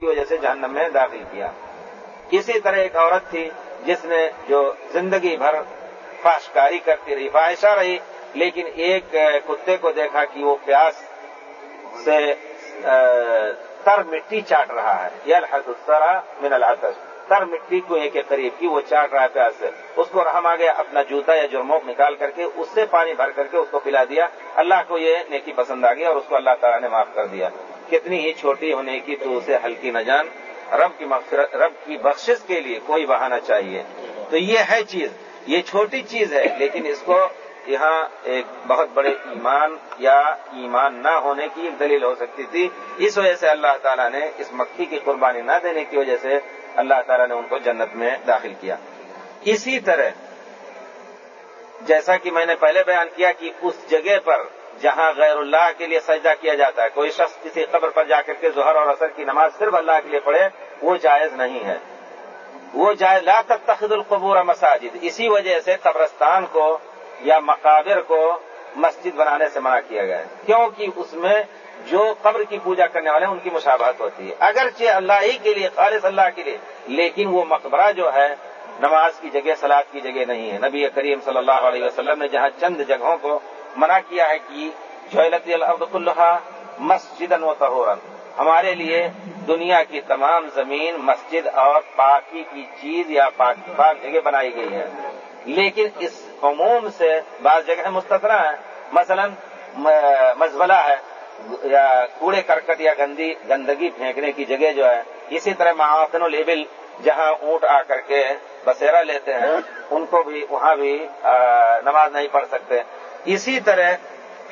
کی وجہ سے جہنم میں داخل کیا۔ اسی طرح ایک عورت تھی جس نے جو زندگی بھر فاشکاری کرتی رہی فائشہ رہی، لیکن ایک کتے کو دیکھا کہ وہ پیاس سے تر مٹی چاٹ رہا ہے۔ یہ الحسرا من الحتش تر مٹی کو ایک قریب کی وہ چاٹ رہا ہے پیاس سے۔ اس کو رحم آ گیا، اپنا جوتا یا جرموک نکال کر کے اس سے پانی بھر کر کے اس کو پلا دیا۔ اللہ کو یہ نیکی پسند آ گیا اور اس کو اللہ تعالیٰ نے معاف کر دیا۔ کتنی ہی چھوٹی ہونے کی تو اسے ہلکی نہ جان۔ رب کی مغفرت، رب کی بخشش کے لیے کوئی بہانا چاہیے۔ تو یہ ہے چیز۔ یہ چھوٹی چیز ہے، لیکن اس کو یہاں ایک بہت بڑے ایمان یا ایمان نہ ہونے کی ایک دلیل ہو سکتی تھی۔ اس وجہ سے اللہ تعالیٰ نے اس مکھی کی قربانی نہ دینے کی وجہ سے اللہ تعالیٰ نے ان کو جنت میں داخل کیا۔ اسی طرح، جیسا کہ میں نے پہلے بیان کیا کہ اس جگہ پر جہاں غیر اللہ کے لیے سجدہ کیا جاتا ہے، کوئی شخص کسی قبر پر جا کر کے ظہر اور اثر کی نماز صرف اللہ کے لیے پڑھے، وہ جائز نہیں ہے۔ وہ جائز، لا تخد القبور مساجد، اسی وجہ سے قبرستان کو یا مقابر کو مسجد بنانے سے منع کیا گیا ہے۔ کیونکہ اس میں جو قبر کی پوجا کرنے والے ہیں، ان کی مشابہت ہوتی ہے۔ اگرچہ اللہ ہی کے لیے، خالص اللہ کے لیے، لیکن وہ مقبرہ جو ہے، نماز کی جگہ سلاد کی جگہ نہیں ہے۔ نبی کریم صلی اللہ علیہ وسلم نے جہاں چند جگہوں کو منع کیا ہے کہ جوہلت العبد اللہ مسجد و تہورن ہمارے لیے دنیا کی تمام زمین مسجد اور پاکی کی چیز یا پاک پاک جگہ بنائی گئی ہے لیکن اس عموم سے بعض جگہ مستثنا ہے مثلا مزبلہ ہے یا کوڑے کرکٹ یا گندی گندگی پھینکنے کی جگہ جو ہے۔ اسی طرح معاون و لیبل جہاں اونٹ آ کر کے بسیرا لیتے ہیں، ان کو بھی وہاں بھی نماز نہیں پڑھ سکتے۔ اسی طرح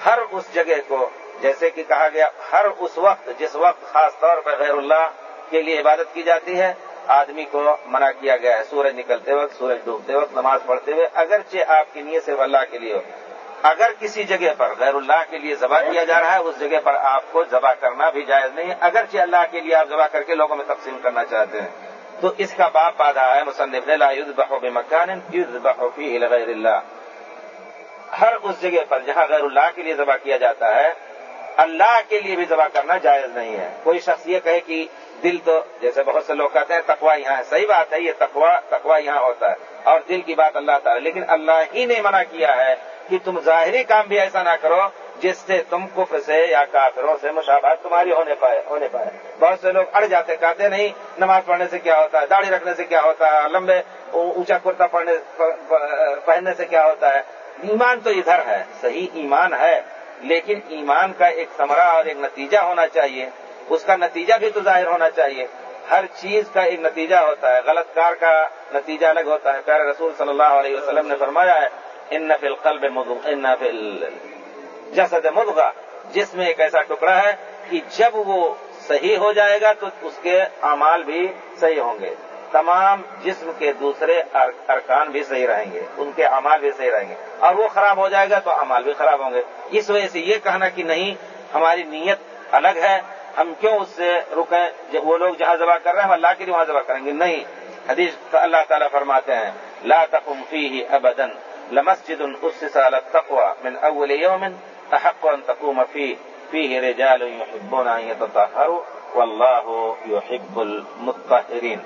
ہر اس جگہ کو، جیسے کہ کہا گیا، ہر اس وقت، جس وقت خاص طور پر غیر اللہ کے لیے عبادت کی جاتی ہے، آدمی کو منع کیا گیا ہے۔ سورج نکلتے وقت، سورج ڈوبتے وقت، نماز پڑھتے ہوئے، اگرچہ آپ کی نیت صرف اللہ کے لیے ہو۔ اگر کسی جگہ پر غیر اللہ کے لیے ذبح کیا جا رہا ہے، اس جگہ پر آپ کو ذبح کرنا بھی جائز نہیں ہے۔ اگرچہ اللہ کے لیے آپ ذبح کر کے لوگوں میں تقسیم کرنا چاہتے ہیں۔ تو اس کا باپ بادھا ہے، مصنف لا بحب مکان بحفی غیر اللہ۔ ہر اس جگہ پر جہاں غیر اللہ کے لیے ذبح کیا جاتا ہے، اللہ کے لیے بھی ذبح کرنا جائز نہیں ہے۔ کوئی شخص یہ کہے کہ دل تو جیسے بہت سے لوگ کہتے ہیں تقوا یہاں ہے۔ صحیح بات ہے، یہ تقوا تقوا یہاں ہوتا ہے۔ اور دل کی بات اللہ تعالی، لیکن اللہ ہی نے منع کیا ہے کہ تم ظاہری کام بھی ایسا نہ کرو جس سے تم کفر سے یا کافروں سے مشابہت تمہاری ہونے پائے ہونے پائے۔ بہت سے لوگ اڑ جاتے، کہتے نہیں، نماز پڑھنے سے کیا ہوتا ہے؟ داڑھی رکھنے سے کیا ہوتا ہے؟ لمبے، اونچا کرتا پہننے سے کیا ہوتا ہے؟ ایمان تو ادھر ہے، صحیح ایمان ہے، لیکن ایمان کا ایک ثمرہ اور ایک نتیجہ ہونا چاہیے۔ اس کا نتیجہ بھی تو ظاہر ہونا چاہیے۔ ہر چیز کا ایک نتیجہ ہوتا ہے، غلط کار کا نتیجہ الگ ہوتا ہے۔ پیارے رسول صلی اللہ علیہ وسلم نے فرمایا ہے، ان نفل قلب ان نفل جسد مدغا جس میں ایک ایسا ٹکڑا ہے کہ جب وہ صحیح ہو جائے گا تو اس کے اعمال بھی صحیح ہوں گے۔ تمام جسم کے دوسرے ارکان بھی صحیح رہیں گے، ان کے امال بھی صحیح رہیں گے۔ اور وہ خراب ہو جائے گا تو امال بھی خراب ہوں گے۔ اس وجہ سے یہ کہنا کہ نہیں، ہماری نیت الگ ہے، ہم کیوں اس سے رکیں؟ وہ لوگ جہاں ذبح کر رہے ہیں، ہم اللہ کے لیے وہاں ذبح کریں گے۔ نہیں، حدیث اللہ تعالیٰ فرماتے ہیں، لا تقم فيه ابدا لمسجد اسس على التقوى من اول يوم احق ان تقوم فيه فيه رجال يحبون ان يتطهروا والله يحب المطهرين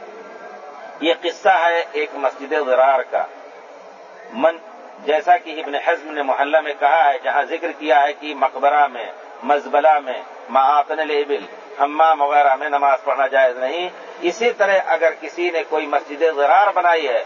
یہ قصہ ہے ایک مسجد ضرار کا۔ من جیسا کہ ابن حزم نے محلہ میں کہا ہے، جہاں ذکر کیا ہے کہ مقبرہ میں مزبلہ میں معاقن البل حمام وغیرہ میں نماز پڑھنا جائز نہیں۔ اسی طرح اگر کسی نے کوئی مسجد زرار بنائی ہے،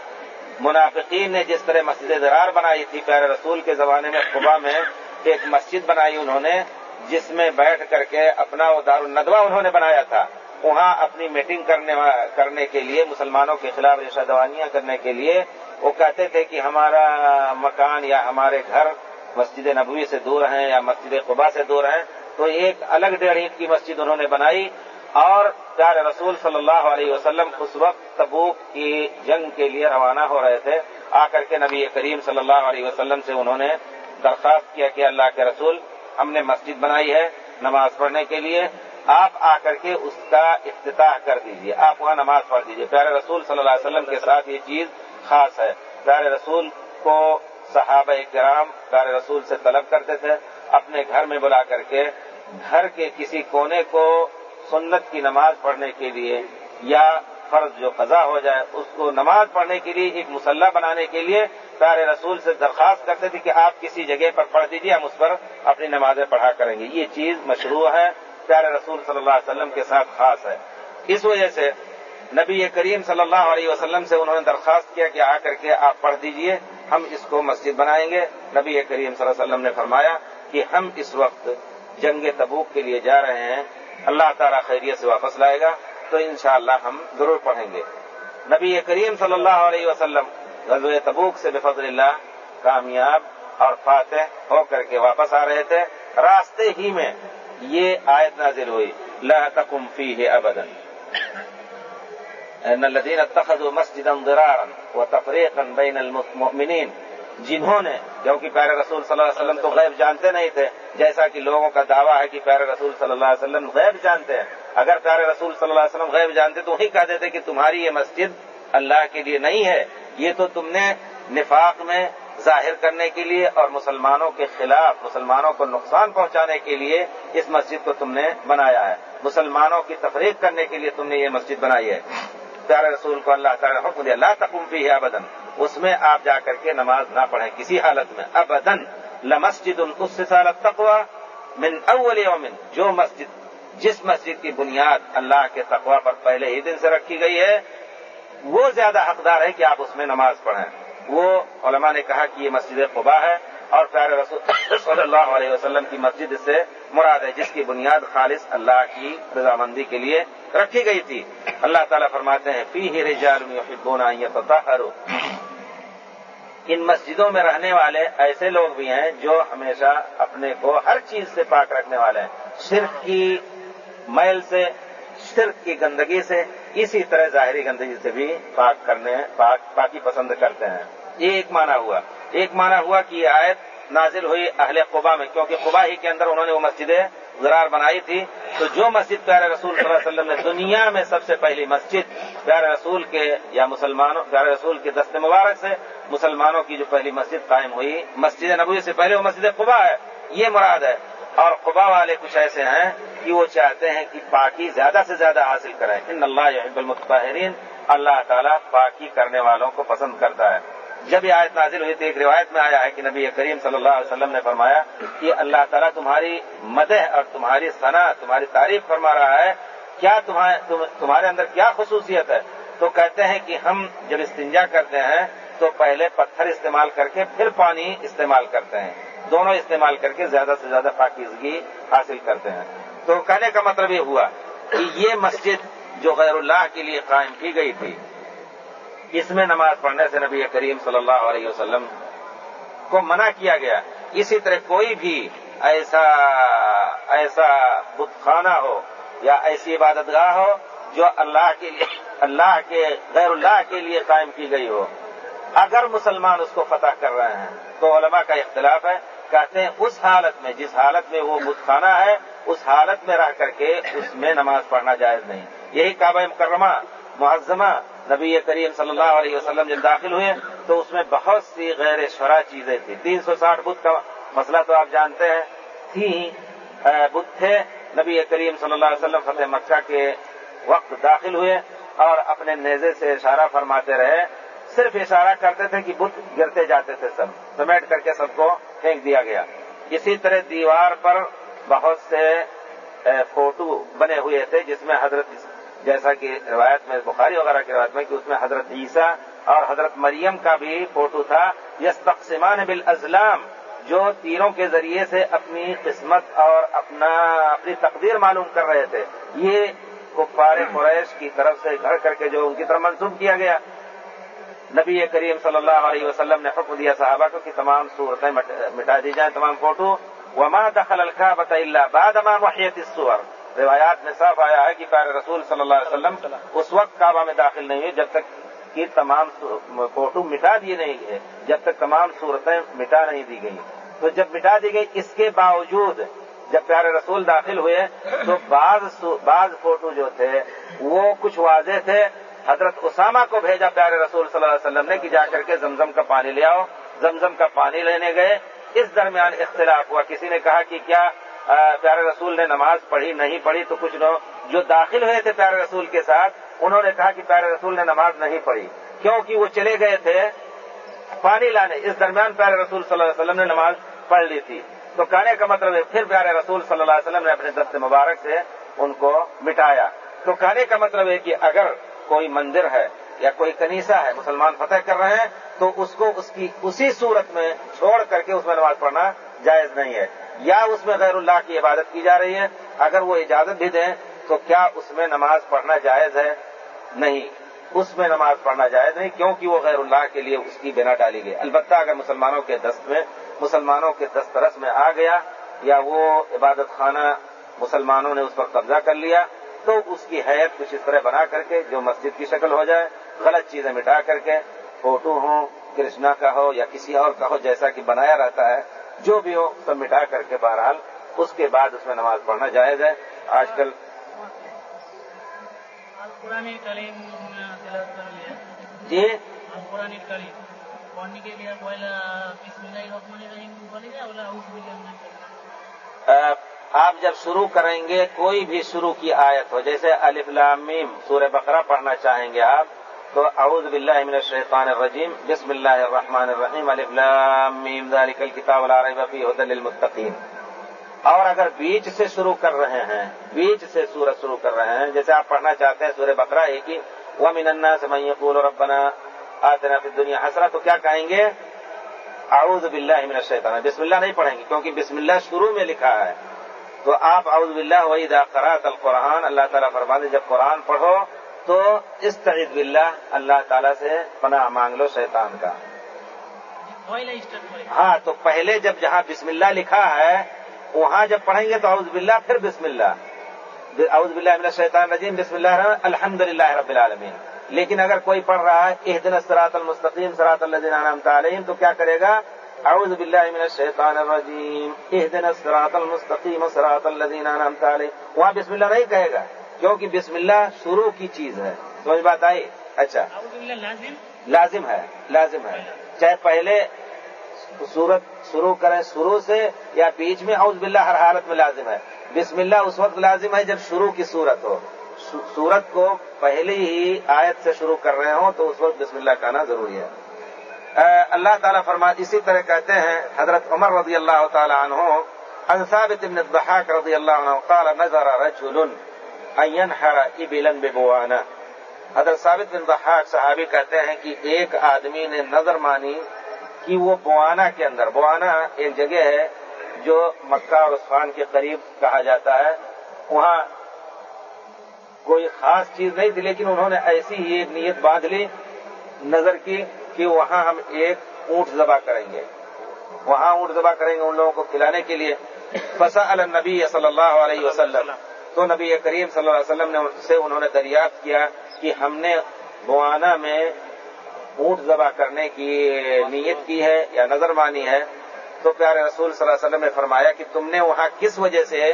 منافقین نے جس طرح مسجد زرار بنائی تھی پیارے رسول کے زمانے میں، قبا میں ایک مسجد بنائی انہوں نے، جس میں بیٹھ کر کے اپنا وہ دار الندوہ انہوں نے بنایا تھا۔ وہاں اپنی میٹنگ کرنے کرنے کے لیے، مسلمانوں کے خلاف رشہ دوانیاں کرنے کے لیے، وہ کہتے تھے کہ ہمارا مکان یا ہمارے گھر مسجد نبوی سے دور ہیں یا مسجد قبا سے دور ہیں۔ تو ایک الگ ڈیڑھ کی مسجد انہوں نے بنائی اور پیارے رسول صلی اللہ علیہ وسلم اس وقت تبوک کی جنگ کے لیے روانہ ہو رہے تھے۔ آ کر کے نبی کریم صلی اللہ علیہ وسلم سے انہوں نے درخواست کیا کہ اللہ کے رسول، ہم نے مسجد بنائی ہے نماز پڑھنے کے لیے۔ آپ آ کر کے اس کا افتتاح کر دیجیے۔ آپ وہاں نماز پڑھ دیجیے۔ پیارے رسول صلی اللہ علیہ وسلم کے ساتھ یہ چیز خاص ہے۔ پیارے رسول کو صحابہ کرام پیارے رسول سے طلب کرتے تھے۔ اپنے گھر میں بلا کر کے گھر کے کسی کونے کو سنت کی نماز پڑھنے کے لیے یا فرض جو قضا ہو جائے، اس کو نماز پڑھنے کے لیے ایک مسلح بنانے کے لیے پیارے رسول سے درخواست کرتے تھے کہ آپ کسی جگہ پر پڑھ دیجیے ہم اس پر اپنی نمازیں پڑھا کریں گے۔ یہ چیز مشروع ہے۔ پیارے رسول صلی اللہ علیہ وسلم کے ساتھ خاص ہے۔ اس وجہ سے نبی کریم صلی اللہ علیہ وسلم سے انہوں نے درخواست کیا کہ آ کر کے آپ پڑھ دیجیے، ہم اس کو مسجد بنائیں گے۔ نبی کریم صلی اللہ علیہ وسلم نے فرمایا کہ ہم اس وقت جنگ تبوک کے لیے جا رہے ہیں، اللہ تعالیٰ خیریت سے واپس لائے گا، تو انشاءاللہ ہم ضرور پڑھیں گے۔ نبی کریم صلی اللہ علیہ وسلم غزو تبوک سے بفضل اللہ کامیاب اور فاتح ہو کر کے واپس آ رہے تھے۔ راستے ہی میں یہ آیت نازل ہوئی. لا تقم فیہ ابدا. ان الذين اتخذوا مسجدا ضرارا وتفريقا بين المؤمنين جنہوں نے کیونکہ پیارے رسول صلی اللہ علیہ وسلم تو غیب جانتے نہیں تھے، جیسا کہ لوگوں کا دعویٰ ہے کہ پیارے رسول صلی اللہ علیہ وسلم غیب جانتے ہیں۔ اگر پیارے رسول صلی اللہ علیہ وسلم غیب جانتے تو وہی کہہ دیتے کہ تمہاری یہ مسجد اللہ کے لیے نہیں ہے۔ یہ تو تم نے نفاق میں ظاہر کرنے کے لیے اور مسلمانوں کے خلاف، مسلمانوں کو نقصان پہنچانے کے لیے اس مسجد کو تم نے بنایا ہے۔ مسلمانوں کی تفریق کرنے کے لیے تم نے یہ مسجد بنائی ہے۔ پیارے رسول کو اللہ تعالیٰ حکم دیا اللہ تقمفی ہے ابدن اس میں آپ جا کر کے نماز نہ پڑھیں کسی حالت میں۔ ابدن لمسجد اس سے سالت تقوا من اول یومن جو مسجد، جس مسجد کی بنیاد اللہ کے تقوا پر پہلے ہی دن سے رکھی گئی ہے، وہ زیادہ حقدار ہے کہ آپ اس میں نماز پڑھیں۔ وہ علماء نے کہا کہ یہ مسجد قبا ہے اور پیارے رسول صلی اللہ علیہ وسلم کی مسجد سے مراد ہے، جس کی بنیاد خالص اللہ کی رضامندی کے لیے رکھی گئی تھی۔ اللہ تعالیٰ فرماتے ہیں فی ہی رجالبونا ان مسجدوں میں رہنے والے ایسے لوگ بھی ہیں جو ہمیشہ اپنے کو ہر چیز سے پاک رکھنے والے ہیں۔ شرک کی میل سے، شرک کی گندگی سے اسی طرح ظاہری گندگی سے بھی پاک کرنے پاک، پاکی پسند کرتے ہیں۔ یہ ایک معنی ہوا۔ ایک معنی ہوا کہ یہ آیت نازل ہوئی اہل قبا میں، کیونکہ قبا ہی کے اندر انہوں نے وہ مسجدیں زرار بنائی تھی۔ تو جو مسجد، پیارے رسول صلی اللہ علیہ وسلم نے دنیا میں سب سے پہلی مسجد، پیارے رسول کے یا مسلمانوں، پیارے رسول کے دست مبارک سے مسلمانوں کی جو پہلی مسجد قائم ہوئی، مسجد نبوی سے پہلے وہ مسجد قبا ہے۔ یہ مراد ہے۔ اور قبا والے کچھ ایسے ہیں کہ وہ چاہتے ہیں کہ پاکی زیادہ سے زیادہ حاصل کریں۔ ان اللہ یحب المتطہرین اللہ تعالیٰ پاکی کرنے والوں کو پسند کرتا ہے۔ جب یہ آیت نازل ہوئی تھی ایک روایت میں آیا ہے کہ نبی کریم صلی اللہ علیہ وسلم نے فرمایا کہ اللہ تعالیٰ تمہاری مدح اور تمہاری صنع تمہاری تعریف فرما رہا ہے۔ کیا تمہارے اندر کیا خصوصیت ہے؟ تو کہتے ہیں کہ ہم جب استنجا کرتے ہیں تو پہلے پتھر استعمال کر کے پھر پانی استعمال کرتے ہیں۔ دونوں استعمال کر کے زیادہ سے زیادہ پاکیزگی حاصل کرتے ہیں۔ تو کہنے کا مطلب یہ ہوا کہ یہ مسجد جو غیر اللہ کے لیے قائم کی گئی تھی، اس میں نماز پڑھنے سے نبی کریم صلی اللہ علیہ وسلم کو منع کیا گیا۔ اسی طرح کوئی بھی ایسا ایسا بت خانہ ہو یا ایسی عبادت گاہ ہو جو اللہ کے لیے، اللہ کے، غیر اللہ کے لیے قائم کی گئی ہو۔ اگر مسلمان اس کو فتح کر رہے ہیں تو علماء کا اختلاف ہے۔ کہتے ہیں، اس حالت میں، جس حالت میں وہ بت خانہ ہے، اس حالت میں رہ کر کے اس میں نماز پڑھنا جائز نہیں۔ یہی کعبہ مکرمہ، معظمہ نبی کریم صلی اللہ علیہ وسلم جب داخل ہوئے، تو اس میں بہت سی غیر شرح چیزیں تھیں۔ تین سو ساٹھ بدھ کا مسئلہ تو آپ جانتے ہیں۔ تھی بدھ تھے۔ نبی کریم صلی اللہ علیہ وسلم فتح مکہ کے وقت داخل ہوئے اور اپنے نیزے سے اشارہ فرماتے رہے۔ صرف اشارہ کرتے تھے کہ بت گرتے جاتے تھے سب، سمیٹ کر کے سب کو پھینک دیا گیا۔ اسی طرح دیوار پر بہت سے فوٹو بنے ہوئے تھے، جس میں حضرت، جیسا کہ روایت میں، بخاری وغیرہ کی روایت میں، کہ اس میں حضرت عیسیٰ اور حضرت مریم کا بھی فوٹو تھا۔ یس تقسیمان بال جو تیروں کے ذریعے سے اپنی قسمت اور اپنا، اپنی تقدیر معلوم کر رہے تھے۔ یہ کفار قریش کی طرف سے گھر کر کے جو ان کی طرف منسوخ کیا گیا۔ نبی کریم صلی اللہ علیہ وسلم نے حکم دیا صحابہ کو کہ تمام صورتیں مٹا دی جائیں، تمام فوٹو۔ وما دخل الكعبة الا بعد ما وحيت الصور روایات میں صاف آیا ہے کہ پیارے رسول صلی اللہ علیہ وسلم اس وقت کعبہ میں داخل نہیں ہوئے جب تک کہ تمام فوٹو مٹا دیے نہیں گئے، جب تک تمام صورتیں مٹا نہیں دی گئی تو جب مٹا دی گئی، اس کے باوجود جب پیارے رسول داخل ہوئے، تو بعض بعض فوٹو جو تھے، وہ کچھ واضح تھے۔ حضرت اسامہ کو بھیجا پیارے رسول صلی اللہ علیہ وسلم نے کہ جا کر کے زمزم کا پانی لے آؤ۔ زمزم کا پانی لینے گئے۔ اس درمیان اختلاف ہوا۔ کسی نے کہا کہ کیا پیارے رسول نے نماز پڑھی، نہیں پڑھی؟ تو کچھ لوگ جو داخل ہوئے تھے پیارے رسول کے ساتھ، انہوں نے کہا کہ پیارے رسول نے نماز نہیں پڑھی۔ کیونکہ وہ چلے گئے تھے پانی لانے۔ اس درمیان پیارے رسول صلی اللہ علیہ وسلم نے نماز پڑھ لی تھی۔ تو کہنے کا مطلب ہے، پھر پیارے رسول صلی اللہ علیہ وسلم نے اپنے دست مبارک سے ان کو مٹایا۔ تو کہنے کا مطلب ہے کہ اگر کوئی مندر ہے یا کوئی کنیسا ہے، مسلمان فتح کر رہے ہیں، تو اس کو اس کی اسی صورت میں چھوڑ کر کے اس میں نماز پڑھنا جائز نہیں ہے۔ یا اس میں غیر اللہ کی عبادت کی جا رہی ہے، اگر وہ اجازت بھی دیں، تو کیا اس میں نماز پڑھنا جائز ہے؟ نہیں، اس میں نماز پڑھنا جائز نہیں، کیونکہ وہ غیر اللہ کے لیے اس کی بنا ڈالی گئی۔ البتہ اگر مسلمانوں کے دست میں، مسلمانوں کے دسترس میں آ گیا، یا وہ عبادت خانہ مسلمانوں نے اس پر قبضہ کر لیا تو اس کی حیت کچھ اس طرح بنا کر کے جو مسجد کی شکل ہو جائے غلط چیزیں مٹا کر کے فوٹو ہوں کرشنا کا ہو یا کسی اور کا ہو جیسا کہ بنایا رہتا ہے جو بھی ہو سب مٹا کر کے بہرحال اس کے بعد اس میں نماز پڑھنا جائز ہے۔ آج کل جی؟ آپ جب شروع کریں گے، کوئی بھی شروع کی آیت ہو، جیسے الف لامیم سورہ بقرہ پڑھنا چاہیں گے آپ، تو اعوذ باللہ من الشیطان الرجیم، بسم اللہ الرحمن الرحیم، الف لام میم، ذالک الکتاب لا ریب فیہ للمتقین۔ اور اگر بیچ سے شروع کر رہے ہیں، بیچ سے سورج شروع کر رہے ہیں، جیسے آپ پڑھنا چاہتے ہیں سورہ بقرہ ایک ہی، ومن الناس من یقول ربنا آتنا فی الدنیا حسرہ تو کیا کہیں گے؟ اعوذ باللہ من الشیطان۔ بسم اللہ نہیں پڑھیں گے، کیونکہ بسم اللہ شروع میں لکھا ہے۔ تو آپ اعوذ باللہ وحید قرات القرآن، اللہ تعالیٰ فرماتے جب قرآن پڑھو تو استعید باللہ، اللہ تعالیٰ سے پناہ مانگ لو شیطان کا۔ ہاں تو پہلے جب جہاں بسم اللہ لکھا ہے، وہاں جب پڑھیں گے تو اعوذ باللہ، پھر بسم اللہ۔ اعوذ باللہ من الشیطان الرجیم، بسم اللہ الحمد للہ رب العالمین۔ لیکن اگر کوئی پڑھ رہا ہے اح دن سراط المستقیم سراط اللہ انعمت تعلیم تو کیا کرے گا؟ اعوذ باللہ من الشیطان الرجیم اح دن سراط المستقیم سراط اللہ انعمت تعلیم وہاں بسم اللہ نہیں کہے گا کیونکہ بسم اللہ شروع کی چیز ہے۔ سمجھ بات آئی؟ اچھا۔ لازم۔ ہے لازم ہے۔ چاہے پہلے سورت شروع کریں شروع سے یا بیچ میں اعوذ باللہ ہر حالت میں لازم ہے۔ بسم اللہ اس وقت لازم ہے جب شروع کی صورت ہو۔ سورت کو پہلے ہی آیت سے شروع کر رہے ہوں تو اس وقت بسم اللہ کہنا ضروری ہے۔ اللہ تعالیٰ فرما، اسی طرح کہتے ہیں حضرت عمر رضی اللہ تعالی عنہ انصابت ابن الضحاک رضی اللہ عنہ، قال نظر رجل این ہر ابلن ببوانا. حضرت ثابت بن ضحاک صحابی کہتے ہیں کہ ایک آدمی نے نظر مانی کہ وہ بوانا کے اندر، بوانا ایک جگہ ہے جو مکہ اور عثمان کے قریب کہا جاتا ہے، وہاں کوئی خاص چیز نہیں تھی، لیکن انہوں نے ایسی ہی ایک نیت باندھ لی، نظر کی کہ وہاں ہم ایک اونٹ ذبح کریں گے۔ وہاں اونٹ ذبح کریں گے ان لوگوں کو کھلانے کے لیے۔ فسا النبی صلی اللہ علیہ وسلم۔ تو نبی کریم صلی اللہ علیہ وسلم نے سے انہوں نے دریافت کیا کہ ہم نے بوانا میں اونٹ ذبح کرنے کی نیت کی ہے یا نظر مانی ہے۔ تو پیارے رسول صلی اللہ علیہ وسلم نے فرمایا کہ تم نے وہاں کس وجہ سے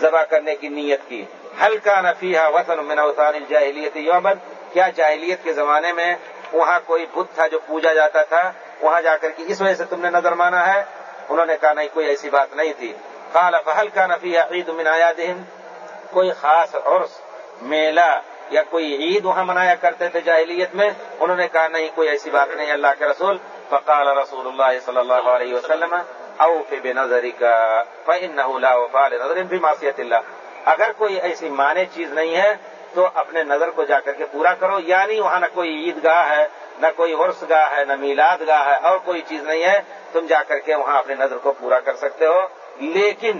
ذبح کرنے کی نیت کی؟ ہلکا نفیہ وطن من اوطان الجاہلیت یومد کیا جاہلیت کے زمانے میں وہاں کوئی بت تھا جو پوجا جاتا تھا، وہاں جا کر کے اس وجہ سے تم نے نظر مانا ہے۔ انہوں نے کہا، نہیں، کوئی ایسی بات نہیں تھی۔ قال فہلکا نفیہ عید من آیادہم کوئی خاص عرس، میلہ یا کوئی عید وہاں منایا کرتے تھے جاہلیت میں؟ انہوں نے کہا، نہیں، کوئی ایسی بات نہیں، اللہ کے رسول۔ فقال رسول اللہ صلی اللہ علیہ وسلم، اوف بے نظری کا نظر بھی اللہ۔ اگر کوئی ایسی مانے چیز نہیں ہے تو اپنے نظر کو جا کر کے پورا کرو۔ یعنی وہاں نہ کوئی عید گاہ ہے، نہ کوئی عرس گاہ ہے، نہ میلاد گاہ ہے، اور کوئی چیز نہیں ہے۔ تم جا کر کے وہاں اپنے نظر کو پورا کر سکتے ہو۔ لیکن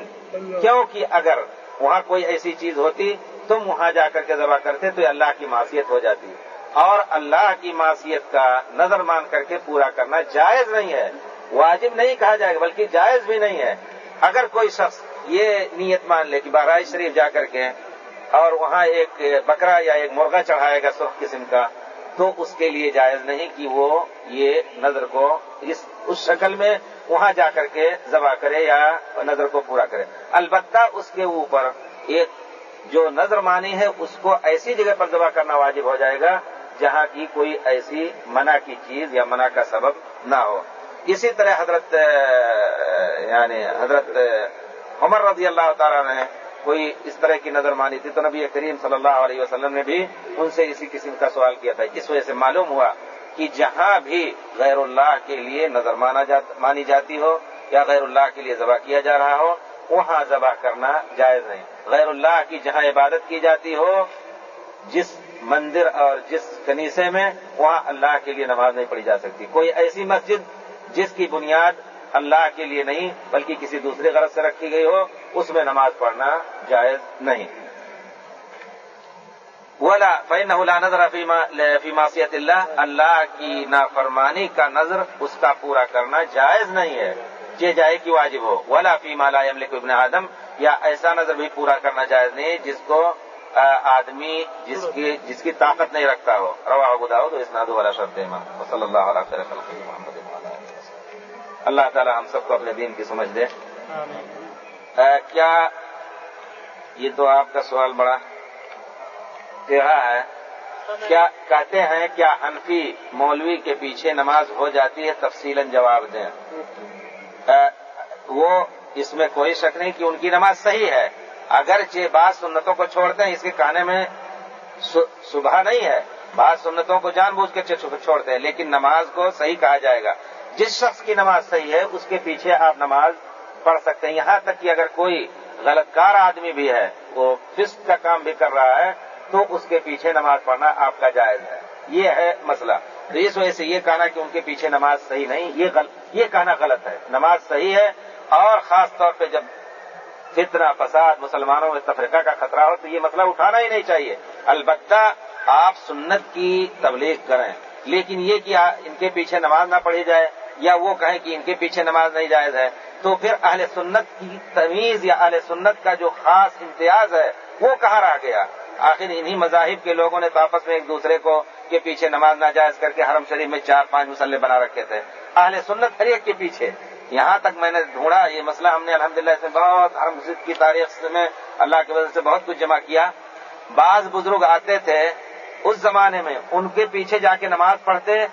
کیونکہ اگر وہاں کوئی ایسی چیز ہوتی، تم وہاں جا کر کے ذبح کرتے تو اللہ کی معصیت ہو جاتی۔ اور اللہ کی معصیت کا نظر مان کر کے پورا کرنا جائز نہیں ہے۔ واجب نہیں کہا جائے گا، بلکہ جائز بھی نہیں ہے۔ اگر کوئی شخص یہ نیت مان لے کہ بہرائی شریف جا کر کے اور وہاں ایک بکرا یا ایک مرغا چڑھائے گا سرخ قسم کا، تو اس کے لیے جائز نہیں کہ وہ یہ نظر کو اس اس شکل میں وہاں جا کر کے ذبح کرے یا نظر کو پورا کرے۔ البتہ اس کے اوپر ایک جو نظر مانی ہے، اس کو ایسی جگہ پر ذبح کرنا واجب ہو جائے گا جہاں کی کوئی ایسی منع کی چیز یا منع کا سبب نہ ہو۔ اسی طرح حضرت یعنی حضرت عمر رضی اللہ تعالیٰ نے کوئی اس طرح کی نظر مانی تھی تو نبی کریم صلی اللہ علیہ وسلم نے بھی ان سے اسی قسم کا سوال کیا تھا۔ اس وجہ سے معلوم ہوا کہ جہاں بھی غیر اللہ کے لیے نظر مانی جاتی ہو یا غیر اللہ کے لیے ذبح کیا جا رہا ہو، وہاں ذبح کرنا جائز نہیں۔ غیر اللہ کی جہاں عبادت کی جاتی ہو، جس مندر اور جس کنیسے میں، وہاں اللہ کے لیے نماز نہیں پڑھی جا سکتی۔ کوئی ایسی مسجد جس کی بنیاد اللہ کے لیے نہیں، بلکہ کسی دوسرے غرض سے رکھی گئی ہو، اس میں نماز پڑھنا جائز نہیں۔ ولا فین نظر فیماسیت اللہ اللہ کی نافرمانی کا نظر اس کا پورا کرنا جائز نہیں ہے۔ یہ جائے کہ واجب ہو۔ ولا فیما لا یملک ابن آدم، یا ایسا نظر بھی پورا کرنا جائز نہیں جس کو آدمی جس کی جس کی طاقت نہیں رکھتا ہو۔ روا گداؤ تو اسناد والا شرط صلی اللہ علیہ محمد۔ اللہ تعالی ہم سب کو اپنے دین کی سمجھ دے۔ کیا یہ تو آپ کا سوال بڑا ٹیڑھا ہے۔ کیا کہتے ہیں، کیا انفی مولوی کے پیچھے نماز ہو جاتی ہے؟ تفصیل جواب دیں۔ وہ اس میں کوئی شک نہیں کہ ان کی نماز صحیح ہے۔ اگرچہ بعض سنتوں کو چھوڑتے ہیں، اس کے کہنے میں صبح نہیں ہے۔ بعض سنتوں کو جان بوجھ کے چھوڑتے ہیں، لیکن نماز کو صحیح کہا جائے گا۔ جس شخص کی نماز صحیح ہے، اس کے پیچھے آپ نماز پڑھ سکتے ہیں۔ یہاں تک کہ اگر کوئی غلط کار آدمی بھی ہے، وہ فسق کا کام بھی کر رہا ہے، تو اس کے پیچھے نماز پڑھنا آپ کا جائز ہے۔ یہ ہے مسئلہ۔ تو اس وجہ سے یہ کہنا کہ ان کے پیچھے نماز صحیح نہیں، یہ غل... یہ کہنا غلط ہے۔ نماز صحیح ہے اور خاص طور پہ جب فتنہ، فساد، مسلمانوں میں تفریقہ کا خطرہ ہو، تو یہ مسئلہ اٹھانا ہی نہیں چاہیے۔ البتہ آپ سنت کی تبلیغ کریں۔ لیکن یہ کہ ان کے پیچھے نماز نہ پڑھی جائے یا وہ کہیں کہ ان کے پیچھے نماز نہیں جائز ہے، تو پھر اہل سنت کی تمیز یا اہل سنت کا جو خاص امتیاز ہے، وہ کہاں رہ گیا؟ آخر انہی مذاہب کے لوگوں نے تو آپس میں ایک دوسرے کو کے پیچھے نماز ناجائز کر کے حرم شریف میں چار پانچ مسلح بنا رکھے تھے۔ اہل سنت ہر ایک کے پیچھے۔ یہاں تک میں نے ڈھونڈا، یہ مسئلہ ہم نے الحمد للہ بہت حرم مسجد کی تاریخ میں اللہ کی وجہ سے بہت کچھ جمع کیا۔ بعض بزرگ آتے تھے اس زمانے میں، ان کے پیچھے جا کے نماز پڑھتے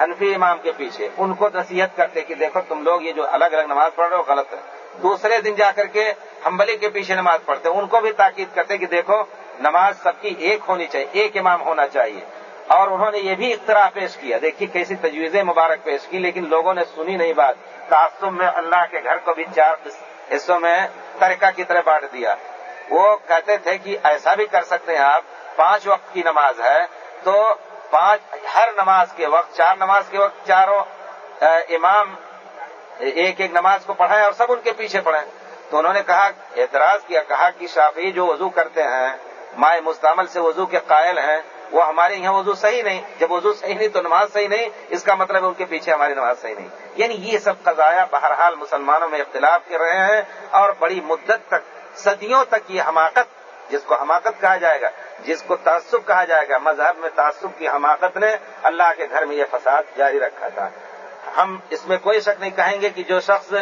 حنفی امام کے پیچھے، ان کو نصیحت کرتے کہ دیکھو تم لوگ یہ جو الگ الگ نماز پڑھ رہے ہو غلط ہے۔ دوسرے دن جا کر کے ہمبلی کے پیچھے نماز پڑھتے ان کو بھی تاکید کرتے کہ دیکھو نماز سب کی ایک ہونی چاہیے، ایک امام ہونا چاہیے۔ اور انہوں نے یہ بھی اختراع پیش کیا، دیکھیے کیسی تجویزیں مبارک پیش کی، لیکن لوگوں نے سنی نہیں بات۔ تعصب میں اللہ کے گھر کو بھی چار حصوں میں طریقہ کی طرح بانٹ دیا۔ وہ کہتے تھے کہ ایسا بھی کر سکتے ہیں آپ، پانچ وقت کی نماز ہے، تو پانچ، ہر نماز کے وقت، چار نماز کے وقت چاروں امام ایک ایک نماز کو پڑھائیں اور سب ان کے پیچھے پڑھیں۔ تو انہوں نے کہا، اعتراض کیا، کہا کہ شافی جو وضو کرتے ہیں، مائع مستعمل سے وضو کے قائل ہیں، وہ ہمارے یہاں وضو صحیح نہیں۔ جب وضو صحیح نہیں تو نماز صحیح نہیں، اس کا مطلب ہے ان کے پیچھے ہماری نماز صحیح نہیں۔ یعنی یہ سب قضایا بہرحال مسلمانوں میں اختلاف کر رہے ہیں اور بڑی مدت تک، صدیوں تک یہ حماقت جس کو حماقت کہا جائے گا، جس کو تعصب کہا جائے گا، مذہب میں تعصب کی حماقت نے اللہ کے گھر میں یہ فساد جاری رکھا تھا۔ ہم اس میں کوئی شک نہیں کہیں گے کہ جو شخص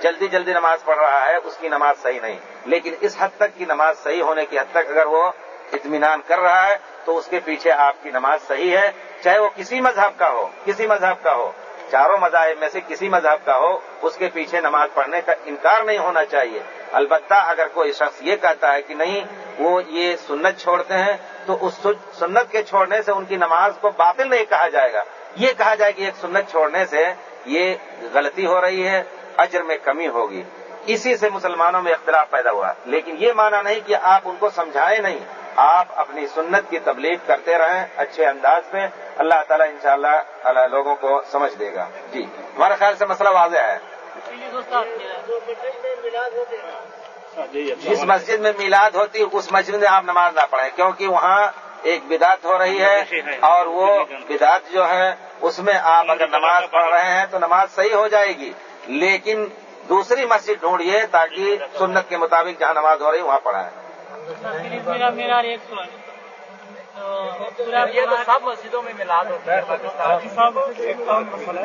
جلدی جلدی نماز پڑھ رہا ہے، اس کی نماز صحیح نہیں۔ لیکن اس حد تک کی نماز صحیح ہونے کی حد تک اگر وہ اطمینان کر رہا ہے، تو اس کے پیچھے آپ کی نماز صحیح ہے، چاہے وہ کسی مذہب کا ہو، کسی مذہب کا ہو، چاروں مذاہب میں سے کسی مذہب کا ہو، اس کے پیچھے نماز پڑھنے کا انکار نہیں ہونا چاہیے۔ البتہ اگر کوئی شخص یہ کہتا ہے کہ نہیں، وہ یہ سنت چھوڑتے ہیں، تو اس سنت کے چھوڑنے سے ان کی نماز کو باطل نہیں کہا جائے گا۔ یہ کہا جائے کہ ایک سنت چھوڑنے سے یہ غلطی ہو رہی ہے، اجر میں کمی ہوگی۔ اسی سے مسلمانوں میں اختلاف پیدا ہوا۔ لیکن یہ مانا نہیں کہ آپ ان کو سمجھائیں نہیں۔ آپ اپنی سنت کی تبلیغ کرتے رہیں اچھے انداز میں۔ اللہ تعالیٰ انشاءاللہ اللہ لوگوں کو سمجھ دے گا۔ جی۔ ہمارے خیال سے مسئلہ واضح ہے۔ جس مسجد میں میلاد ہوتی، اس مسجد میں آپ نماز نہ پڑھیں، کیونکہ وہاں ایک بدعت ہو رہی ہے اور وہ بدعت جو ہے، اس میں آپ اگر نماز پڑھ رہے ہیں تو نماز صحیح ہو جائے گی۔ لیکن دوسری مسجد ڈھونڈیے تاکہ سنت کے مطابق جہاں نماز ہو رہی، وہاں پڑھائیں۔ سب مسجدوں میں ملاد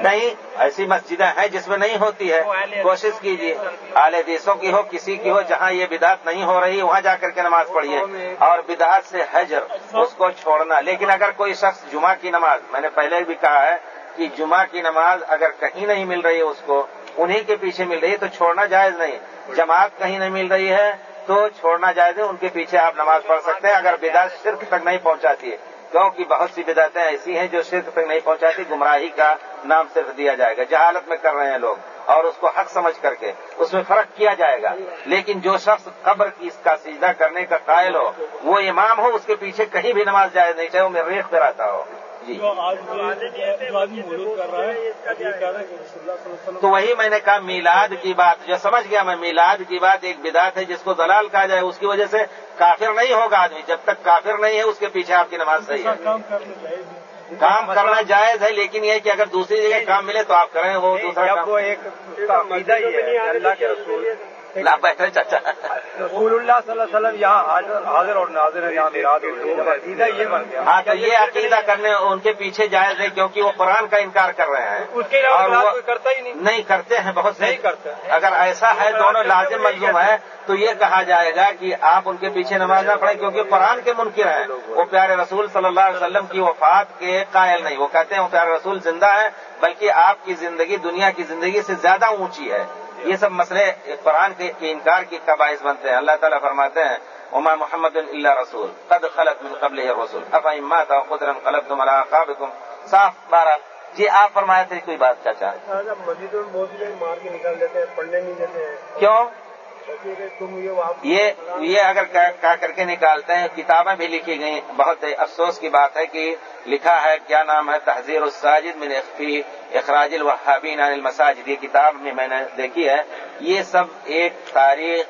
نہیں ایسی مسجدیں ہیں جس میں نہیں ہوتی ہے۔ کوشش کیجیے۔ اعلی دیسوں کی ہو کسی کی ہو جہاں یہ بدعت نہیں ہو رہی وہاں جا کر کے نماز پڑھیے۔ اور بدعت سے حجر اس کو چھوڑنا۔ لیکن اگر کوئی شخص جمعہ کی نماز میں نے پہلے بھی کہا ہے کہ جمعہ کی نماز اگر کہیں نہیں مل رہی ہے اس کو انہیں کے پیچھے مل رہی ہے تو چھوڑنا جائز نہیں۔ جماعت کہیں نہیں مل رہی ہے تو چھوڑنا جائز ہے ان کے پیچھے آپ نماز پڑھ سکتے ہیں، اگر بدعت شرک تک نہیں پہنچاتی ہے۔ کیونکہ بہت سی بدعتیں ایسی ہیں جو شرک تک نہیں پہنچاتی، گمراہی کا نام صرف دیا جائے گا۔ جہالت میں کر رہے ہیں لوگ اور اس کو حق سمجھ کر کے اس میں فرق کیا جائے گا۔ لیکن جو شخص قبر کی اس کا سجدہ کرنے کا قائل ہو، وہ امام ہو، اس کے پیچھے کہیں بھی نماز جائز نہیں، چاہے وہ میرے ریخ پہ رہتا ہو۔ تو وہی میں نے کہا میلاد کی بات جو سمجھ گیا میں میلاد کی بات ایک بدعت ہے جس کو دلال کہا جائے اس کی وجہ سے کافر نہیں ہوگا آدمی۔ جب تک کافر نہیں ہے اس کے پیچھے آپ کی نماز صحیح ہے۔ کام کرنا جائز ہے۔ لیکن یہ کہ اگر دوسری جگہ کام ملے تو آپ کریں وہ دوسرا کام۔ وہ ایک اللہ کے رسول۔ لا بیٹھے چاچا رسول اللہ صلی اللہ علیہ وسلم یہاں حاضر اور ناظر یہاں عقیدہ یہ بن گیا ہاں تو یہ عقیدہ کرنے ان کے پیچھے جائز ہے کیونکہ وہ قرآن کا انکار کر رہے ہیں۔ اس کے علاوہ کرتا ہی نہیں۔ نہیں کرتے ہیں بہت سے۔ نہیں کرتے۔ اگر ایسا ہے دونوں لازم ملزوم ہے تو یہ کہا جائے گا کہ آپ ان کے پیچھے نماز نہ پڑھیں کیونکہ قرآن کے منکر ہیں۔ وہ پیارے رسول صلی اللہ علیہ وسلم کی وفات کے قائل نہیں وہ کہتے ہیں وہ پیارے رسول زندہ ہے بلکہ آپ کی زندگی دنیا کی زندگی سے زیادہ اونچی ہے۔ یہ سب مسئلے قرآن کے انکار کی کا باعث بنتے ہیں۔ اللہ تعالیٰ فرماتے ہیں عما محمد اللہ رسول قد خلط من قبل رسول افا تھا قدرن خلط تم اللہ صاف بارہ جی آپ فرمایا تھے کوئی بات چاچا مار کے نکال دیتے ہیں پڑھنے نہیں دیتے ہیں۔ کیوں؟ تم یہ یہ یہ اگر کہہ کر کے نکالتے ہیں، کتابیں بھی لکھی گئی بہت افسوس کی بات ہے کہ لکھا ہے، کیا نام ہے؟ تحزیر الساجد من اخفی اخراج الوہابین عن المساجد۔ یہ کتاب میں میں نے دیکھی ہے۔ یہ سب ایک تاریخ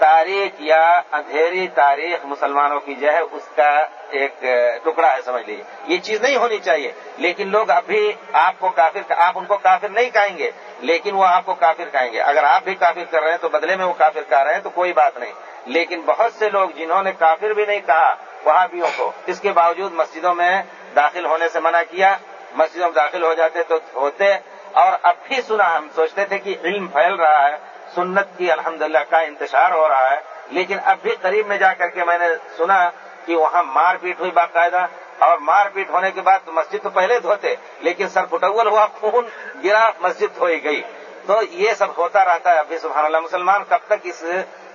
تاریخ یا اندھیری تاریخ مسلمانوں کی جو ہے اس کا ایک ٹکڑا ہے، سمجھ لیجیے یہ چیز نہیں ہونی چاہیے۔ لیکن لوگ اب بھی آپ کو کافر آپ ان کو کافر نہیں کہیں گے، لیکن وہ آپ کو کافر کہیں گے۔ اگر آپ بھی کافر کر رہے ہیں تو بدلے میں وہ کافر کر رہے ہیں تو کوئی بات نہیں۔ لیکن بہت سے لوگ جنہوں نے کافر بھی نہیں کہا وہاں بھی کو، اس کے باوجود مسجدوں میں داخل ہونے سے منع کیا۔ مسجدوں میں داخل ہو جاتے تو ہوتے۔ اور اب بھی سنا، ہم سوچتے تھے کہ علم پھیل رہا ہے۔ سنت کی الحمدللہ کا انتشار ہو رہا ہے۔ لیکن اب بھی قریب میں جا کر کے میں نے سنا کہ وہاں مار پیٹ ہوئی باقاعدہ۔ اور مار پیٹ ہونے کے بعد مسجد تو پہلے دھوتے، لیکن سر پٹول ہوا، خون گرا، مسجد دھوئی گئی۔ تو یہ سب ہوتا رہتا ہے۔ ابھی سبحان اللہ، مسلمان کب تک اس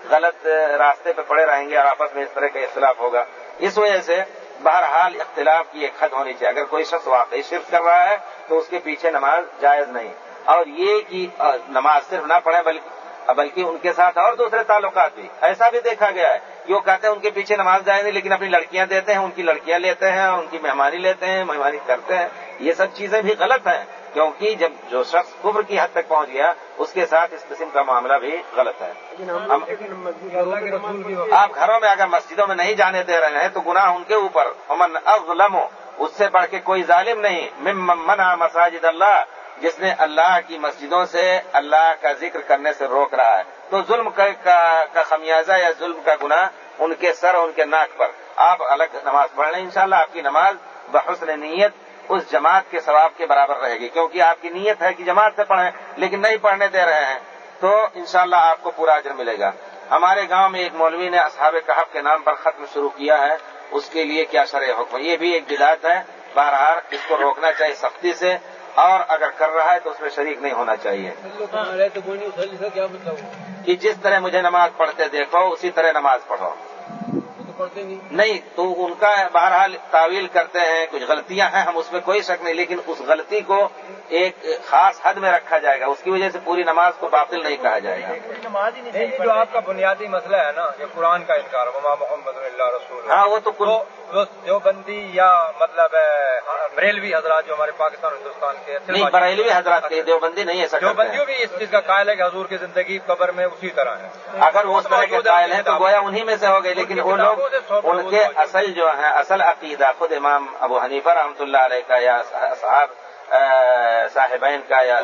غلط راستے پہ پڑے رہیں گے اور آپس میں اس طرح کا اختلاف ہوگا؟ اس وجہ سے بہرحال اختلاف کی ایک حد ہونی چاہیے۔ اگر کوئی شخص واقعی شرف کر رہا ہے تو اس کے پیچھے نماز جائز نہیں۔ اور یہ کہ نماز صرف نہ پڑھے بلکہ بلکہ ان کے ساتھ اور دوسرے تعلقات بھی۔ ایسا بھی دیکھا گیا ہے۔ کہ وہ کہتے ہیں ان کے پیچھے نماز جائے نہیں لیکن اپنی لڑکیاں دیتے ہیں ان کی لڑکیاں لیتے ہیں ان کی مہمانی لیتے ہیں مہمانی کرتے ہیں۔ یہ سب چیزیں بھی غلط ہیں کیونکہ جب جو شخص کبر کی حد تک پہنچ گیا اس کے ساتھ اس قسم کا معاملہ بھی غلط ہے۔ آپ گھروں میں اگر مسجدوں میں نہیں جانے دے رہے ہیں تو گناہ ان کے اوپر۔ امن اظلم اس سے بڑھ کے کوئی ظالم نہیں۔ ممنا مساجد اللہ جس نے اللہ کی مسجدوں سے اللہ کا ذکر کرنے سے روک رہا ہے۔ تو ظلم کا خمیازہ یا ظلم کا گناہ ان کے سر ان کے ناک پر۔ آپ الگ نماز پڑھ لیں انشاءاللہ آپ کی نماز بحسن نیت اس جماعت کے ثواب کے برابر رہے گی۔ کیونکہ آپ کی نیت ہے کہ جماعت سے پڑھیں، لیکن نہیں پڑھنے دے رہے ہیں۔ تو انشاءاللہ آپ کو پورا اجر ملے گا۔ ہمارے گاؤں میں ایک مولوی نے اصحاب کہف کے نام پر ختم شروع کیا ہے۔ اس کے لیے کیا شرح حکم؟ یہ بھی ایک بدایت ہے۔ بہرحال اس کو روکنا چاہیے سختی سے۔ اور اگر کر رہا ہے تو اس میں شریک نہیں ہونا چاہیے۔ کہ جس طرح مجھے نماز پڑھتے دیکھو اسی طرح نماز پڑھو۔ نہیں۔ تو ان کا بہرحال تعویل کرتے ہیں کچھ غلطیاں ہیں ہم اس میں کوئی شک نہیں لیکن اس غلطی کو ایک خاص حد میں رکھا جائے گا۔ اس کی وجہ سے پوری نماز کو باطل نہیں کہا جائے گا۔ جو آپ کا بنیادی مسئلہ ہے نا یہ قرآن کا انکار وما محمد اللہ رسول ہاں وہ تو جو بندی یا مطلب بریلوی حضرات جو ہمارے پاکستان ہندوستان کے نہیں بریلوی حضرات کے دیوبندی نہیں ہے جو بندیوں بھی اس چیز کا قائل ہے کہ حضور کی زندگی قبر میں اسی طرح ہے۔ اگر وہ اس طرح کے قائل ہیں تو گویا انہی میں سے ہو گئے لیکن وہ لوگ ان کے اصل جو ہیں اصل عقیدہ خود امام ابو حنیفہ رحمۃ اللہ علیہ کا یا صاحب صاحبین کا یا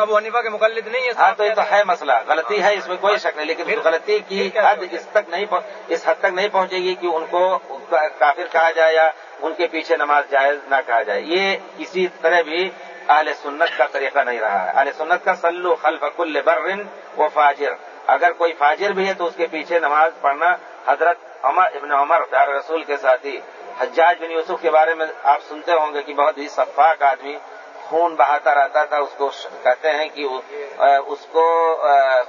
ابو حنیفہ کے مقلد نہیں ہے ہاں تو یہ تو ہے مسئلہ۔ غلطی ہے اس میں کوئی شک نہیں لیکن غلطی کی حد اس تک نہیں اس حد تک نہیں پہنچے گی کہ ان کو کافر کہا جائے یا ان کے پیچھے نماز جائز نہ کہا جائے۔ یہ کسی طرح بھی اہل سنت کا طریقہ نہیں رہا۔ ہے اہل سنت کا سلو خلف کل برن و فاجر۔ اگر کوئی فاجر بھی ہے تو اس کے پیچھے نماز پڑھنا حضرت عمر ابن عمر پیار رسول کے ساتھی۔ حجاج بن یوسف کے بارے میں آپ سنتے ہوں گے کہ بہت ہی صفاق آدمی خون بہاتا رہتا تھا، اس کو کہتے ہیں کہ اس کو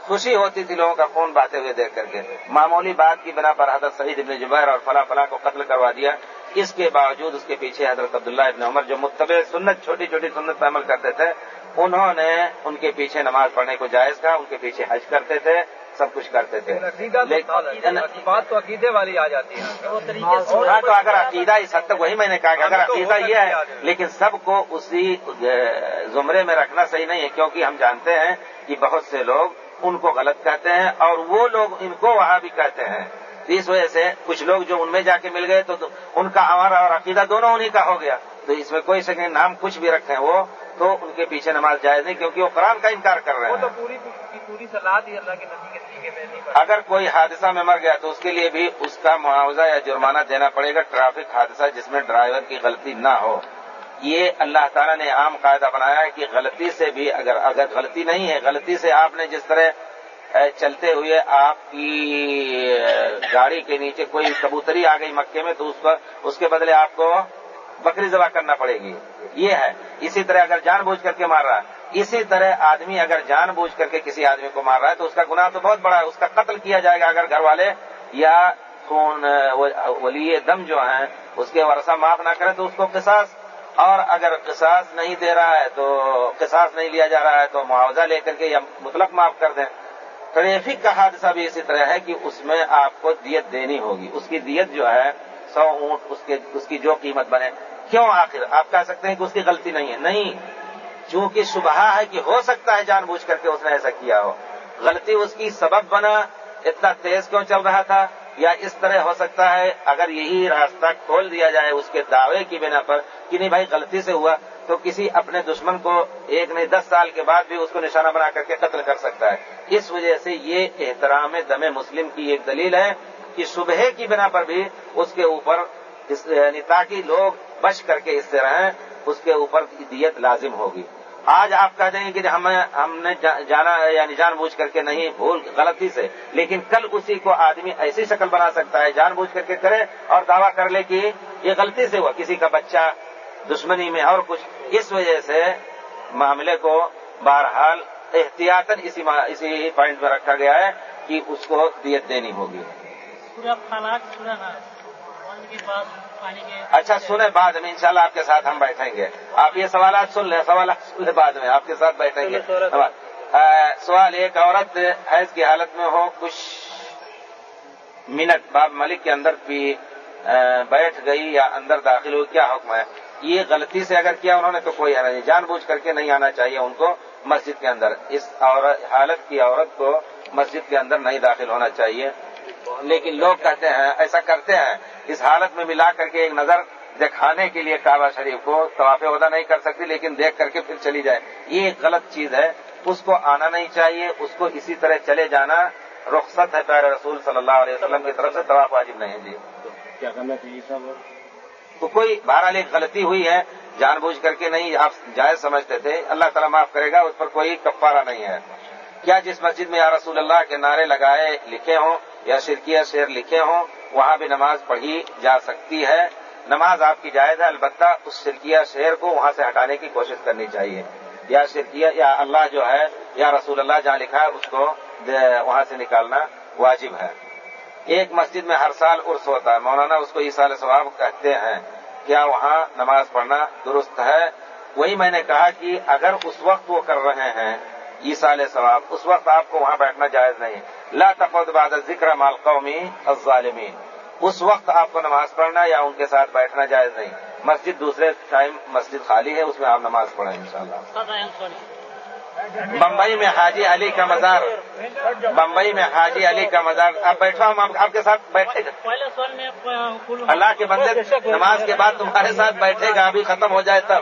خوشی ہوتی تھی لوگوں کا خون بہتے ہوئے دیکھ کر کے۔ معمولی بات کی بنا پر حضرت سعید ابن جبیر اور فلاں فلاں کو قتل کروا دیا۔ اس کے باوجود اس کے پیچھے حضرت عبداللہ ابن عمر جو متبع سنت، چھوٹی چھوٹی سنت پہ عمل کرتے تھے، انہوں نے ان کے پیچھے نماز پڑھنے کو جائز کہا، ان کے پیچھے حج کرتے تھے۔ سب کچھ کرتے تھے۔ بات تو عقیدے والی آ جاتی ہے ہاں تو اگر عقیدہ اس حد تک وہی میں نے کہا کہ اگر عقیدہ یہ ہے لیکن سب کو اسی زمرے میں رکھنا صحیح نہیں ہے کیونکہ ہم جانتے ہیں کہ بہت سے لوگ ان کو غلط کہتے ہیں اور وہ لوگ ان کو وہاں بھی کہتے ہیں۔ اس وجہ سے کچھ لوگ جو ان میں جا کے مل گئے تو ان کا ہمارا اور عقیدہ دونوں انہیں کا ہو گیا۔ تو اس میں کوئی سکے نام کچھ بھی رکھیں وہ تو ان کے پیچھے نماز جائز نہیں کیونکہ وہ قرآن کا انکار کر رہے ہیں۔ پوری پوری دی اللہ کے اگر کوئی حادثہ میں مر گیا تو اس کے لیے بھی اس کا معاوضہ یا جرمانہ دینا پڑے گا ٹریفک حادثہ جس میں ڈرائیور کی غلطی نہ ہو۔ یہ اللہ تعالیٰ نے عام قاعدہ بنایا ہے کہ غلطی سے بھی اگر اگر غلطی نہیں ہے غلطی سے آپ نے جس طرح چلتے ہوئے آپ کی گاڑی کے نیچے کوئی کبوتری آ گئی مکے میں تو اس پر اس کے بدلے آپ کو بکری ذبح کرنا پڑے گی۔ یہ ہے۔ اسی طرح اگر جان بوجھ کر کے مار رہا ہے۔ اسی طرح آدمی اگر جان بوجھ کر کے کسی آدمی کو مار رہا ہے تو اس کا گناہ تو بہت بڑا ہے۔ اس کا قتل کیا جائے گا اگر گھر والے یا ولی دم جو ہیں، اس کے ورثہ معاف نہ کریں تو اس کو قصاص۔ اور اگر قصاص نہیں دے رہا ہے تو قصاص نہیں لیا جا رہا ہے تو معاوضہ لے کر کے یا مطلق معاف کر دیں۔ ٹریفک کا حادثہ بھی اسی طرح ہے کہ اس میں آپ کو دیت دینی ہوگی۔ اس کی دیت جو ہے، سو اونٹ، اس اس کی جو قیمت بنے۔ کیوں آخر؟ آپ کہہ سکتے ہیں کہ اس کی غلطی نہیں ہے۔ نہیں، چونکہ صبح ہے کہ ہو سکتا ہے جان بوجھ کر کے اس نے ایسا کیا ہو۔ غلطی اس کی سبب بنا، اتنا تیز کیوں چل رہا تھا؟ یا اس طرح ہو سکتا ہے اگر یہی راستہ کھول دیا جائے اس کے دعوے کی بنا پر کہ نہیں بھائی غلطی سے ہوا، تو کسی اپنے دشمن کو ایک نہیں، دس سال کے بعد بھی اس کو نشانہ بنا کر کے قتل کر سکتا ہے۔ اس وجہ سے یہ احترام دم مسلم کی ایک دلیل ہے کہ صبح کی بنا پر بھی اس کے اوپر یعنی تاکہ لوگ بچ کر کے اس سے رہیں اس کے اوپر دیت لازم ہوگی۔ آج آپ کہہ دیں گے کہ ہم ہم نے جانا یعنی جان بوجھ کر کے نہیں، بھول، غلطی سے۔ لیکن کل اسی کو آدمی ایسی شکل بنا سکتا ہے، جان بوجھ کر کے کرے اور دعویٰ کر لے کہ یہ غلطی سے ہوا، کسی کا بچہ دشمنی میں اور کچھ۔ اس وجہ سے معاملے کو بہرحال احتیاط اسی اسی پوائنٹ میں رکھا گیا ہے کہ اس کو دیت دینی ہوگی۔ اچھا سنیں بعد میں انشاءاللہ آپ کے ساتھ ہم بیٹھیں گے۔ آپ یہ سوالات سن لیں سوالات سن لیں بعد میں آپ کے ساتھ بیٹھیں گے۔ سوال۔ ایک عورت حیض کی حالت میں ہو کچھ منٹ باب ملک کے اندر بھی بیٹھ گئی یا اندر داخل ہوئی کیا حکم ہے؟ یہ غلطی سے اگر کیا انہوں نے تو کوئی نہیں جان بوجھ کر کے نہیں آنا چاہیے ان کو مسجد کے اندر۔ اس حالت کی عورت کو مسجد کے اندر نہیں داخل ہونا چاہیے۔ لیکن لوگ کہتے ہیں ایسا کرتے ہیں۔ اس حالت میں ملا کر کے ایک نظر دکھانے کے لیے کعبہ شریف کو طواف عہدہ نہیں کر سکتی لیکن دیکھ کر کے پھر چلی جائے۔ یہ ایک غلط چیز ہے۔ اس کو آنا نہیں چاہیے اس کو اسی طرح چلے جانا رخصت ہے پیارے رسول صلی اللہ علیہ وسلم کی طرف سے طواف واجب نہیں جی۔ کیا کرنا چاہیے سب تو کوئی بہرحال ایک غلطی ہوئی ہے جان بوجھ کر کے نہیں آپ جائز سمجھتے تھے۔ اللہ تعالیٰ معاف کرے گا اس پر کوئی کفارہ نہیں ہے۔ کیا جس مسجد میں یا رسول اللہ کے نعرے لگائے لکھے ہوں یا شرکیہ شعر لکھے ہوں وہاں بھی نماز پڑھی جا سکتی ہے۔ نماز آپ کی جائز ہے، البتہ اس شرکیہ شعر کو وہاں سے ہٹانے کی کوشش کرنی چاہیے۔ یا شرکیہ یا اللہ جو ہے، یا رسول اللہ جہاں لکھا ہے، اس کو وہاں سے نکالنا واجب ہے۔ ایک مسجد میں ہر سال عرس ہوتا ہے۔ مولانا اس کو عیسال ثواب کہتے ہیں۔ کیا وہاں نماز پڑھنا درست ہے؟ وہی میں نے کہا کہ اگر اس وقت وہ کر رہے ہیں عیسال ثواب اس وقت آپ کو وہاں بیٹھنا جائز نہیں۔ لا تقعد بعد ذکر مال قومی الظالمین۔ اس وقت آپ کو نماز پڑھنا یا ان کے ساتھ بیٹھنا جائز نہیں۔ مسجد دوسرے ٹائم مسجد خالی ہے، اس میں آپ نماز پڑھیں انشاءاللہ۔ بمبئی میں حاجی علی کا مزار بمبئی میں حاجی علی کا مزار آپ بیٹھا ہوں آپ کے ساتھ بیٹھے گا۔ اللہ کے بندے نماز کے بعد تمہارے ساتھ بیٹھے گا ابھی ختم ہو جائے تب۔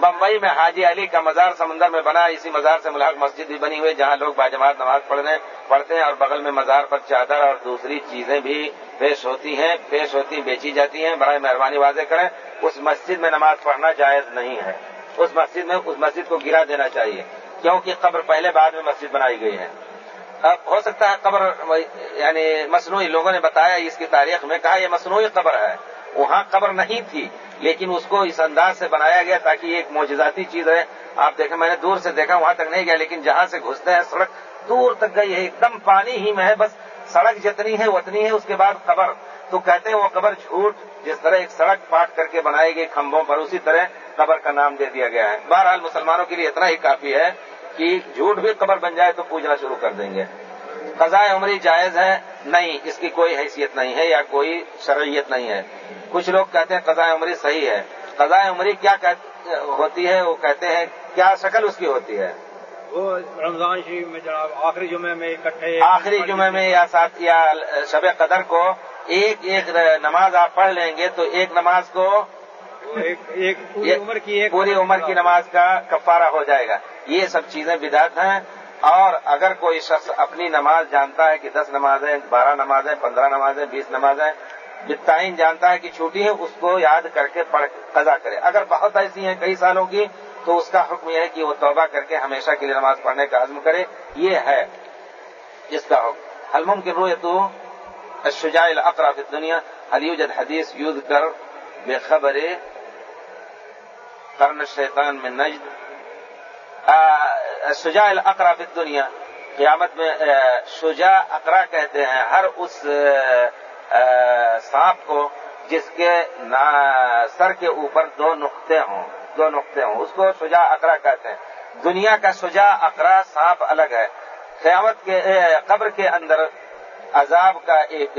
بمبئی میں حاجی علی کا مزار سمندر میں بنا اسی مزار سے ملاق مسجد بھی بنی ہوئی جہاں لوگ باجماعت نماز پڑھنے پڑھتے ہیں اور بغل میں مزار پر چادر اور دوسری چیزیں بھی پیش ہوتی ہیں پیش ہوتی بیچی جاتی ہیں۔ برائے مہربانی واضح کریں اس مسجد میں نماز پڑھنا جائز نہیں ہے۔ اس مسجد میں اس مسجد کو گرا دینا چاہیے۔ کیونکہ قبر پہلے بعد میں مسجد بنائی گئی ہے۔ اب ہو سکتا ہے قبر یعنی مصنوعی لوگوں نے بتایا اس کی تاریخ میں، کہا یہ مصنوعی قبر ہے۔ وہاں قبر نہیں تھی، لیکن اس کو اس انداز سے بنایا گیا تاکہ یہ ایک معجزاتی چیز ہے۔ آپ دیکھیں، میں نے دور سے دیکھا، وہاں تک نہیں گیا، لیکن جہاں سے گھستے ہیں، سڑک دور تک گئی ہے۔ ایک دم پانی ہی میں ہے، بس سڑک جتنی ہے، اتنی ہے۔ اس کے بعد قبر۔ تو کہتے ہیں وہ قبر جھوٹ، جس طرح ایک سڑک پاٹ کر کے بنائی گئی کھمبوں پر، اسی طرح قبر کا نام دے دیا گیا ہے۔ بہرحال مسلمانوں کے لیے اتنا ہی کافی ہے۔ کہ جھوٹ بھی قبر بن جائے تو پوجنا شروع کر دیں گے۔ قضاء عمری جائز ہے نہیں اس کی کوئی حیثیت نہیں ہے یا کوئی شرعیت نہیں ہے۔ کچھ لوگ کہتے ہیں قضاء عمری صحیح ہے۔ قضاء عمری کیا ہوتی ہے وہ کہتے ہیں کیا شکل اس کی ہوتی ہے؟ وہ رمضان شریف میں جناب آخری جمعے میں اکٹھے آخری جمعے میں یا ساتھ یا شب قدر کو ایک ایک نماز آپ پڑھ لیں گے تو ایک نماز کو ایک پوری عمر کی ایک پوری عمر کی نماز کا کفارہ ہو جائے گا۔ یہ سب چیزیں بدعت ہیں۔ اور اگر کوئی شخص اپنی نماز جانتا ہے کہ دس نمازیں بارہ نمازیں پندرہ نمازیں بیس نمازیں بتائن جانتا ہے کہ چھوٹی ہے اس کو یاد کر کے پڑھ قضا کرے۔ اگر بہت ایسی ہیں کئی سالوں کی تو اس کا حکم یہ ہے کہ وہ توبہ کر کے ہمیشہ کے لیے نماز پڑھنے کا عزم کرے۔ یہ ہے اس کا حکم۔ حلم کے روئے تو الشجاع الاقرا فی الدنیا؟ هل يوجد حدیث یوز کر بے خبر قرن الشیطان میں نجد۔ شجاع الاقرا فی الدنیا، قیامت میں شجاع اقرا کہتے ہیں ہر اس سانپ کو جس کے سر کے اوپر دو نقطے ہوں، دو نقطے ہوں۔ اس کو شجاع اقرا کہتے ہیں۔ دنیا کا شجاع اقرا سانپ الگ ہے۔ قیامت کے قبر کے اندر عذاب کا ایک